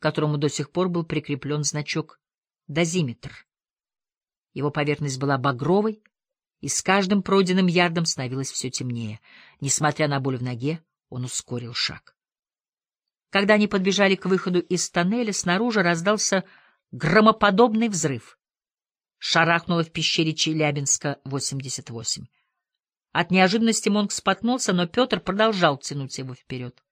которому до сих пор был прикреплен значок «дозиметр». Его поверхность была багровой, и с каждым пройденным ярдом становилось все темнее. Несмотря на боль в ноге, он ускорил шаг. Когда они подбежали к выходу из тоннеля, снаружи раздался громоподобный взрыв. Шарахнуло в пещере Челябинска 88. От неожиданности Монк споткнулся, но Петр продолжал тянуть его вперед.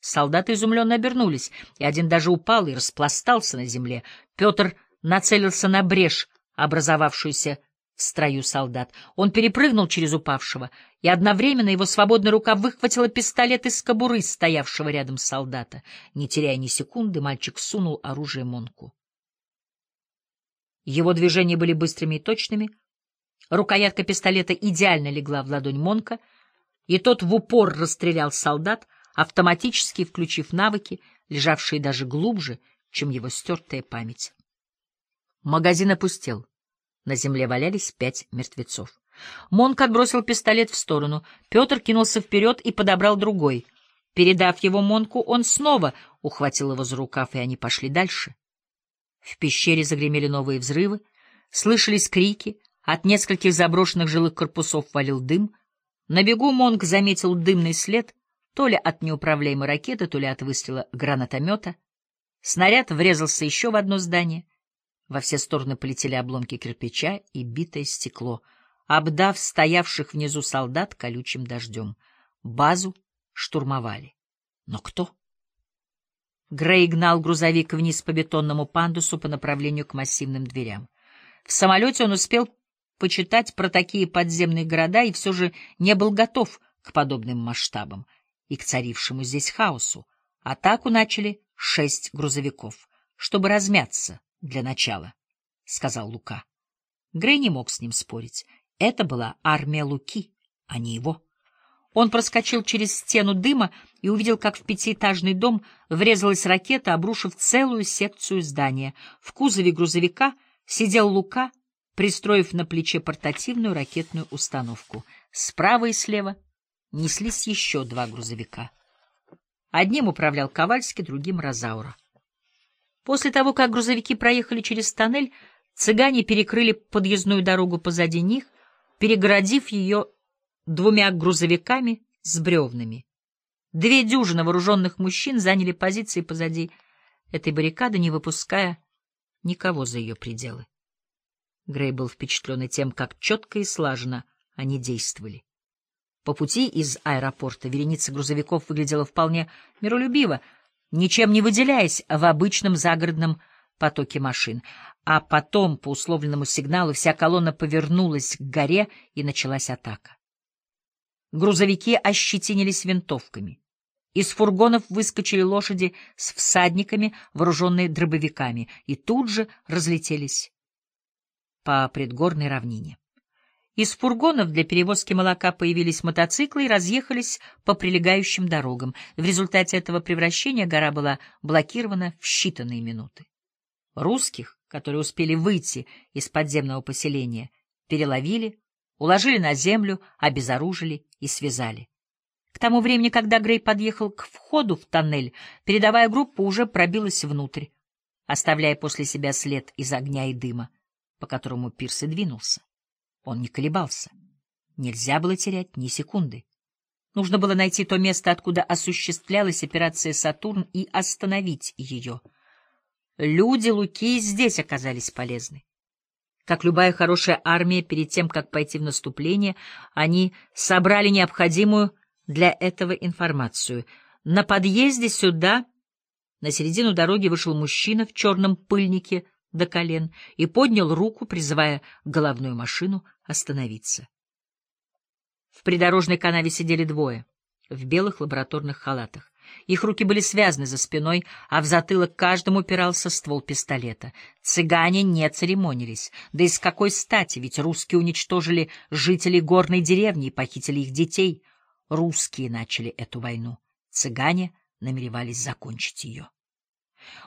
Солдаты изумленно обернулись, и один даже упал и распластался на земле. Петр нацелился на брешь, образовавшуюся в строю солдат. Он перепрыгнул через упавшего, и одновременно его свободная рука выхватила пистолет из кобуры, стоявшего рядом солдата. Не теряя ни секунды, мальчик сунул оружие Монку. Его движения были быстрыми и точными. Рукоятка пистолета идеально легла в ладонь Монка, и тот в упор расстрелял солдат, автоматически включив навыки, лежавшие даже глубже, чем его стертая память. Магазин опустел. На земле валялись пять мертвецов. Монк отбросил пистолет в сторону. Петр кинулся вперед и подобрал другой. Передав его Монку, он снова ухватил его за рукав, и они пошли дальше. В пещере загремели новые взрывы, слышались крики, от нескольких заброшенных жилых корпусов валил дым. На бегу Монк заметил дымный след, то ли от неуправляемой ракеты, то ли от выстрела гранатомета. Снаряд врезался еще в одно здание. Во все стороны полетели обломки кирпича и битое стекло, обдав стоявших внизу солдат колючим дождем. Базу штурмовали. Но кто? Грей гнал грузовик вниз по бетонному пандусу по направлению к массивным дверям. В самолете он успел почитать про такие подземные города и все же не был готов к подобным масштабам и к царившему здесь хаосу. Атаку начали шесть грузовиков, чтобы размяться для начала, — сказал Лука. Грей не мог с ним спорить. Это была армия Луки, а не его. Он проскочил через стену дыма и увидел, как в пятиэтажный дом врезалась ракета, обрушив целую секцию здания. В кузове грузовика сидел Лука, пристроив на плече портативную ракетную установку. Справа и слева неслись еще два грузовика. Одним управлял Ковальский, другим — Розаура. После того, как грузовики проехали через тоннель, цыгане перекрыли подъездную дорогу позади них, перегородив ее двумя грузовиками с бревнами. Две дюжины вооруженных мужчин заняли позиции позади этой баррикады, не выпуская никого за ее пределы. Грей был впечатлен тем, как четко и слаженно они действовали. По пути из аэропорта вереница грузовиков выглядела вполне миролюбиво, ничем не выделяясь в обычном загородном потоке машин. А потом, по условленному сигналу, вся колонна повернулась к горе, и началась атака. Грузовики ощетинились винтовками. Из фургонов выскочили лошади с всадниками, вооруженные дробовиками, и тут же разлетелись по предгорной равнине. Из фургонов для перевозки молока появились мотоциклы и разъехались по прилегающим дорогам. В результате этого превращения гора была блокирована в считанные минуты. Русских, которые успели выйти из подземного поселения, переловили, уложили на землю, обезоружили и связали. К тому времени, когда Грей подъехал к входу в тоннель, передовая группа уже пробилась внутрь, оставляя после себя след из огня и дыма, по которому Пирс и двинулся. Он не колебался. Нельзя было терять ни секунды. Нужно было найти то место, откуда осуществлялась операция «Сатурн» и остановить ее. Люди Луки здесь оказались полезны. Как любая хорошая армия, перед тем, как пойти в наступление, они собрали необходимую для этого информацию. На подъезде сюда, на середину дороги, вышел мужчина в черном пыльнике до колен и поднял руку, призывая головную машину остановиться. В придорожной канаве сидели двое в белых лабораторных халатах. Их руки были связаны за спиной, а в затылок каждому упирался ствол пистолета. Цыгане не церемонились. Да и с какой стати, ведь русские уничтожили жителей горной деревни и похитили их детей. Русские начали эту войну. Цыгане намеревались закончить ее.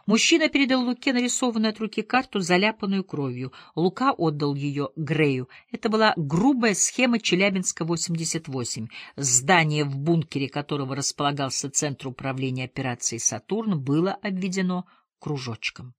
Мужчина передал Луке нарисованную от руки карту, заляпанную кровью. Лука отдал ее Грею. Это была грубая схема Челябинска-88. Здание, в бункере которого располагался Центр управления операцией «Сатурн», было обведено кружочком.